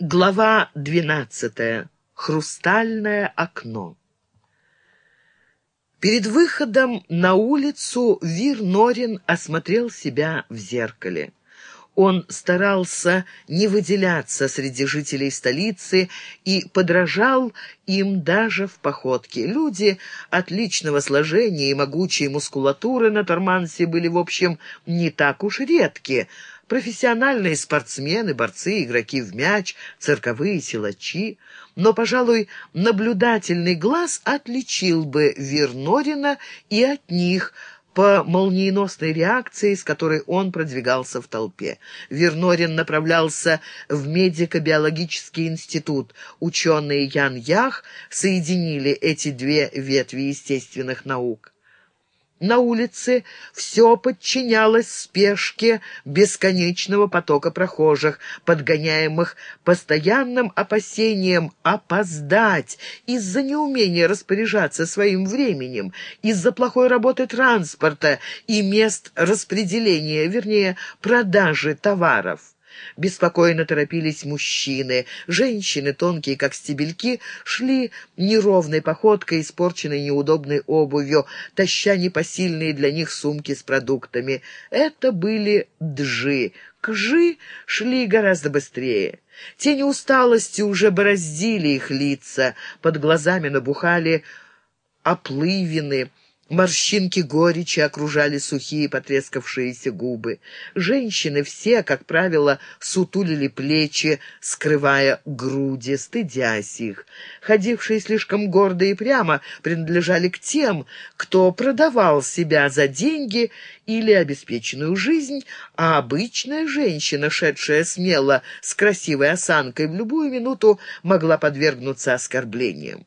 Глава двенадцатая. Хрустальное окно. Перед выходом на улицу Вир Норин осмотрел себя в зеркале. Он старался не выделяться среди жителей столицы и подражал им даже в походке. Люди отличного сложения и могучей мускулатуры на Тормансе были, в общем, не так уж редки. Профессиональные спортсмены, борцы, игроки в мяч, цирковые силачи. Но, пожалуй, наблюдательный глаз отличил бы Вернорина и от них – по молниеносной реакции, с которой он продвигался в толпе. Вернорин направлялся в медико-биологический институт. Ученые Ян Ях соединили эти две ветви естественных наук. На улице все подчинялось спешке бесконечного потока прохожих, подгоняемых постоянным опасением опоздать из-за неумения распоряжаться своим временем, из-за плохой работы транспорта и мест распределения, вернее, продажи товаров. Беспокойно торопились мужчины. Женщины, тонкие как стебельки, шли неровной походкой, испорченной неудобной обувью, таща непосильные для них сумки с продуктами. Это были джи. Кжи шли гораздо быстрее. Тени усталости уже бороздили их лица, под глазами набухали оплывины, Морщинки горечи окружали сухие потрескавшиеся губы. Женщины все, как правило, сутулили плечи, скрывая груди, стыдясь их. Ходившие слишком гордо и прямо принадлежали к тем, кто продавал себя за деньги или обеспеченную жизнь, а обычная женщина, шедшая смело, с красивой осанкой, в любую минуту могла подвергнуться оскорблениям.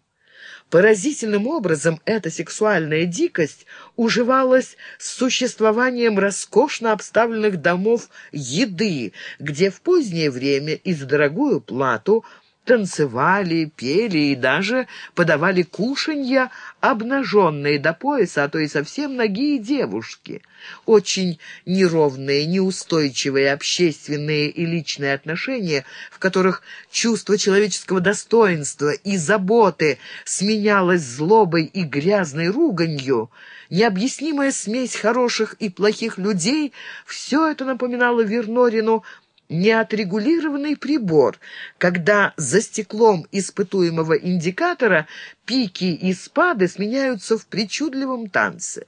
Поразительным образом эта сексуальная дикость уживалась с существованием роскошно обставленных домов еды, где в позднее время и за дорогую плату танцевали, пели и даже подавали кушанья обнаженные до пояса, а то и совсем ноги девушки. Очень неровные, неустойчивые общественные и личные отношения, в которых чувство человеческого достоинства и заботы сменялось злобой и грязной руганью, необъяснимая смесь хороших и плохих людей, все это напоминало Вернорину неотрегулированный прибор, когда за стеклом испытуемого индикатора пики и спады сменяются в причудливом танце.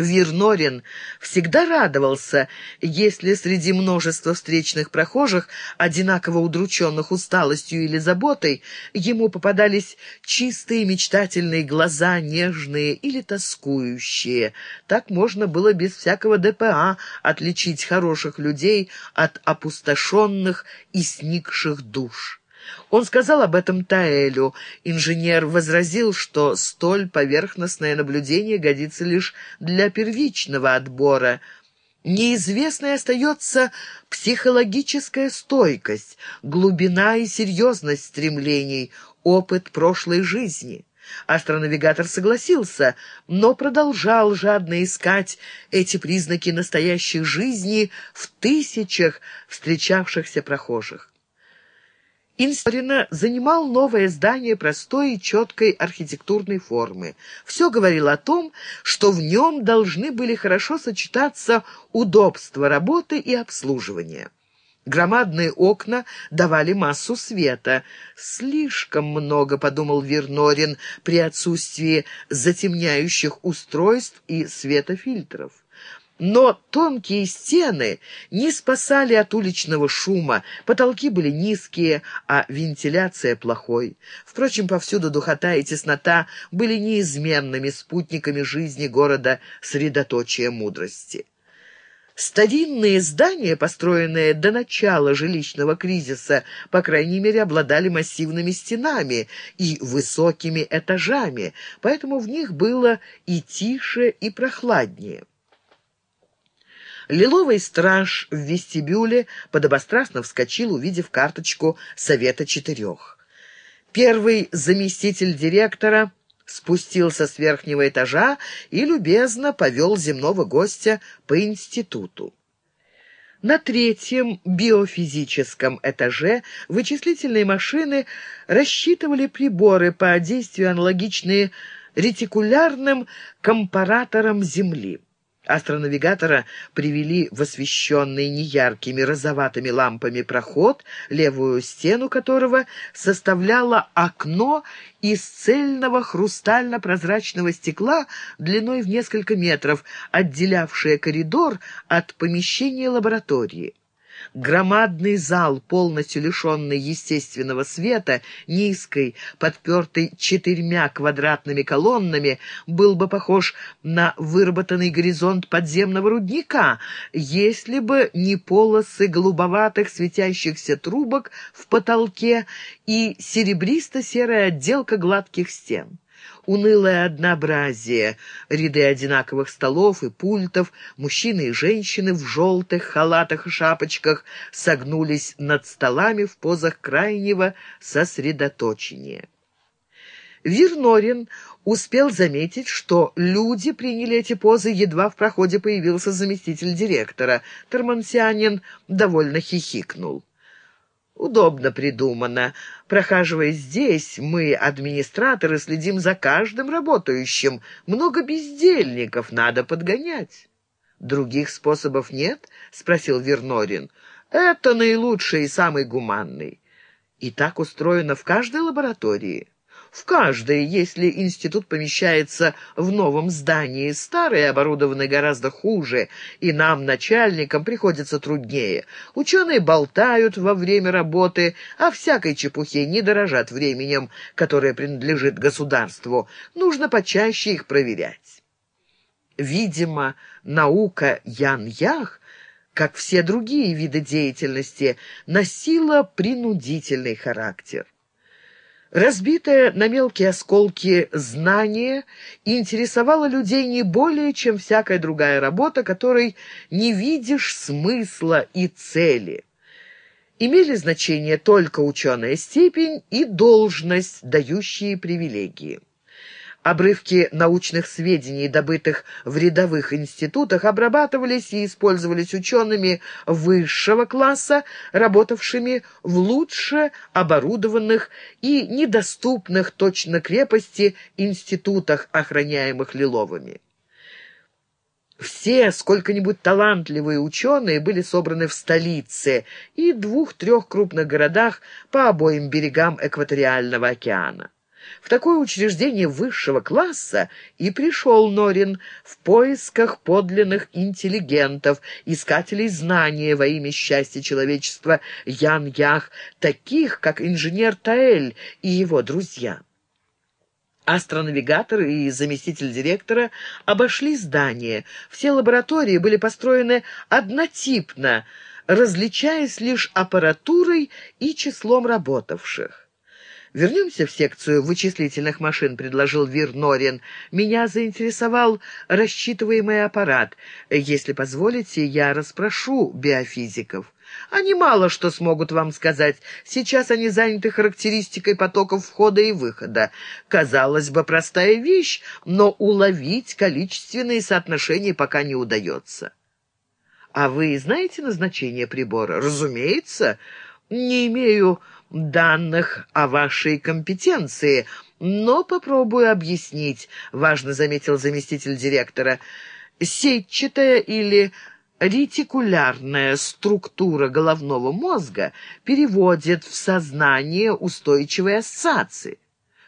Вирнорин всегда радовался, если среди множества встречных прохожих, одинаково удрученных усталостью или заботой, ему попадались чистые мечтательные глаза, нежные или тоскующие. Так можно было без всякого ДПА отличить хороших людей от опустошенных и сникших душ. Он сказал об этом Таэлю. Инженер возразил, что столь поверхностное наблюдение годится лишь для первичного отбора. Неизвестной остается психологическая стойкость, глубина и серьезность стремлений, опыт прошлой жизни. Астронавигатор согласился, но продолжал жадно искать эти признаки настоящей жизни в тысячах встречавшихся прохожих. Инсторина занимал новое здание простой и четкой архитектурной формы. Все говорило о том, что в нем должны были хорошо сочетаться удобства работы и обслуживания. Громадные окна давали массу света. «Слишком много», — подумал Вернорин, при отсутствии затемняющих устройств и светофильтров. Но тонкие стены не спасали от уличного шума, потолки были низкие, а вентиляция плохой. Впрочем, повсюду духота и теснота были неизменными спутниками жизни города средоточия мудрости. Старинные здания, построенные до начала жилищного кризиса, по крайней мере, обладали массивными стенами и высокими этажами, поэтому в них было и тише, и прохладнее. Лиловый страж в вестибюле подобострастно вскочил, увидев карточку Совета Четырех. Первый заместитель директора спустился с верхнего этажа и любезно повел земного гостя по институту. На третьем биофизическом этаже вычислительные машины рассчитывали приборы по действию аналогичные ретикулярным компараторам Земли. Астронавигатора привели в освещенный неяркими розоватыми лампами проход, левую стену которого составляло окно из цельного хрустально-прозрачного стекла длиной в несколько метров, отделявшее коридор от помещения лаборатории. Громадный зал, полностью лишенный естественного света, низкой, подпертый четырьмя квадратными колоннами, был бы похож на выработанный горизонт подземного рудника, если бы не полосы голубоватых светящихся трубок в потолке и серебристо-серая отделка гладких стен унылое однообразие, ряды одинаковых столов и пультов, мужчины и женщины в желтых халатах и шапочках согнулись над столами в позах крайнего сосредоточения. Вирнорин успел заметить, что люди приняли эти позы, едва в проходе появился заместитель директора. Термансианин довольно хихикнул. Удобно придумано. Прохаживаясь здесь, мы, администраторы, следим за каждым работающим. Много бездельников надо подгонять. «Других способов нет?» — спросил Вернорин. «Это наилучший и самый гуманный. И так устроено в каждой лаборатории» в каждой, если институт помещается в новом здании. Старые оборудованы гораздо хуже, и нам, начальникам, приходится труднее. Ученые болтают во время работы, а всякой чепухе не дорожат временем, которое принадлежит государству. Нужно почаще их проверять. Видимо, наука Ян-Ях как все другие виды деятельности, носила принудительный характер. Разбитое на мелкие осколки знание интересовало людей не более, чем всякая другая работа, которой не видишь смысла и цели. Имели значение только ученая степень и должность, дающие привилегии. Обрывки научных сведений, добытых в рядовых институтах, обрабатывались и использовались учеными высшего класса, работавшими в лучше оборудованных и недоступных точно крепости институтах, охраняемых Лиловыми. Все сколько-нибудь талантливые ученые были собраны в столице и двух-трех крупных городах по обоим берегам экваториального океана. В такое учреждение высшего класса и пришел Норин в поисках подлинных интеллигентов, искателей знания во имя счастья человечества Ян-Ях, таких, как инженер Таэль и его друзья. Астронавигатор и заместитель директора обошли здание. Все лаборатории были построены однотипно, различаясь лишь аппаратурой и числом работавших. «Вернемся в секцию вычислительных машин», — предложил Вир Норин. «Меня заинтересовал рассчитываемый аппарат. Если позволите, я расспрошу биофизиков». Они мало что смогут вам сказать. Сейчас они заняты характеристикой потоков входа и выхода. Казалось бы, простая вещь, но уловить количественные соотношения пока не удается. А вы знаете назначение прибора? Разумеется. Не имею данных о вашей компетенции, но попробую объяснить, важно заметил заместитель директора. Сетчатая или ретикулярная структура головного мозга переводит в сознание устойчивые ассоциации.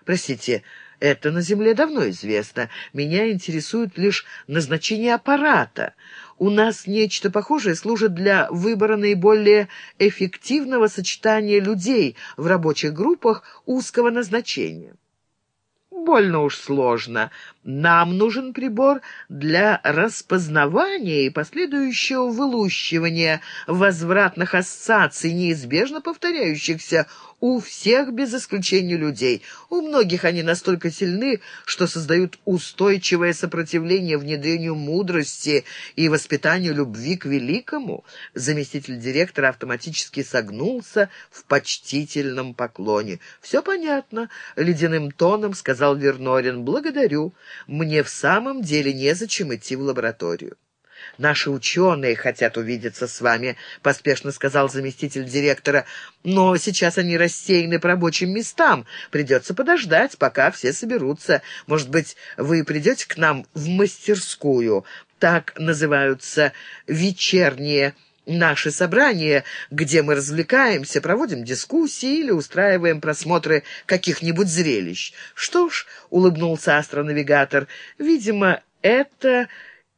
Простите, это на Земле давно известно. Меня интересует лишь назначение аппарата. У нас нечто похожее служит для выбора наиболее эффективного сочетания людей в рабочих группах узкого назначения. Больно уж сложно. Нам нужен прибор для распознавания и последующего вылущивания возвратных ассоциаций, неизбежно повторяющихся у всех без исключения людей. У многих они настолько сильны, что создают устойчивое сопротивление внедрению мудрости и воспитанию любви к великому. Заместитель директора автоматически согнулся в почтительном поклоне. «Все понятно», — ледяным тоном сказал Вернорин. «Благодарю. Мне в самом деле незачем идти в лабораторию». «Наши ученые хотят увидеться с вами», — поспешно сказал заместитель директора. «Но сейчас они рассеяны по рабочим местам. Придется подождать, пока все соберутся. Может быть, вы придете к нам в мастерскую? Так называются вечерние наши собрания, где мы развлекаемся, проводим дискуссии или устраиваем просмотры каких-нибудь зрелищ. Что ж, улыбнулся астронавигатор, видимо, это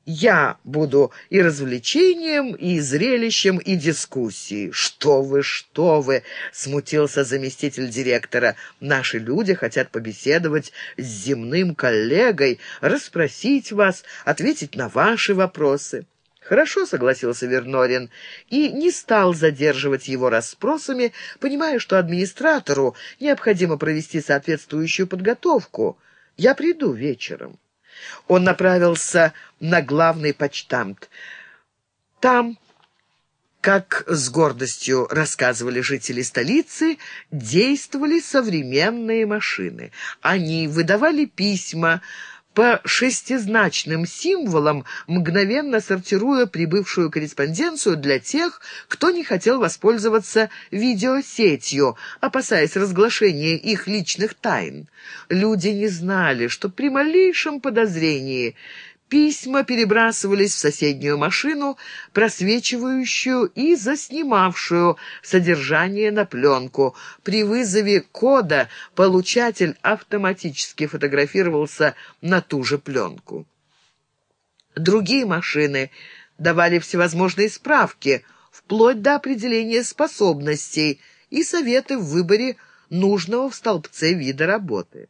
я буду и развлечением, и зрелищем, и дискуссией. Что вы, что вы, смутился заместитель директора. Наши люди хотят побеседовать с земным коллегой, расспросить вас, ответить на ваши вопросы. «Хорошо», — согласился Вернорин, и не стал задерживать его расспросами, понимая, что администратору необходимо провести соответствующую подготовку. «Я приду вечером». Он направился на главный почтамт. Там, как с гордостью рассказывали жители столицы, действовали современные машины. Они выдавали письма, по шестизначным символам, мгновенно сортируя прибывшую корреспонденцию для тех, кто не хотел воспользоваться видеосетью, опасаясь разглашения их личных тайн. Люди не знали, что при малейшем подозрении Письма перебрасывались в соседнюю машину, просвечивающую и заснимавшую содержание на пленку. При вызове кода получатель автоматически фотографировался на ту же пленку. Другие машины давали всевозможные справки, вплоть до определения способностей и советы в выборе нужного в столбце вида работы.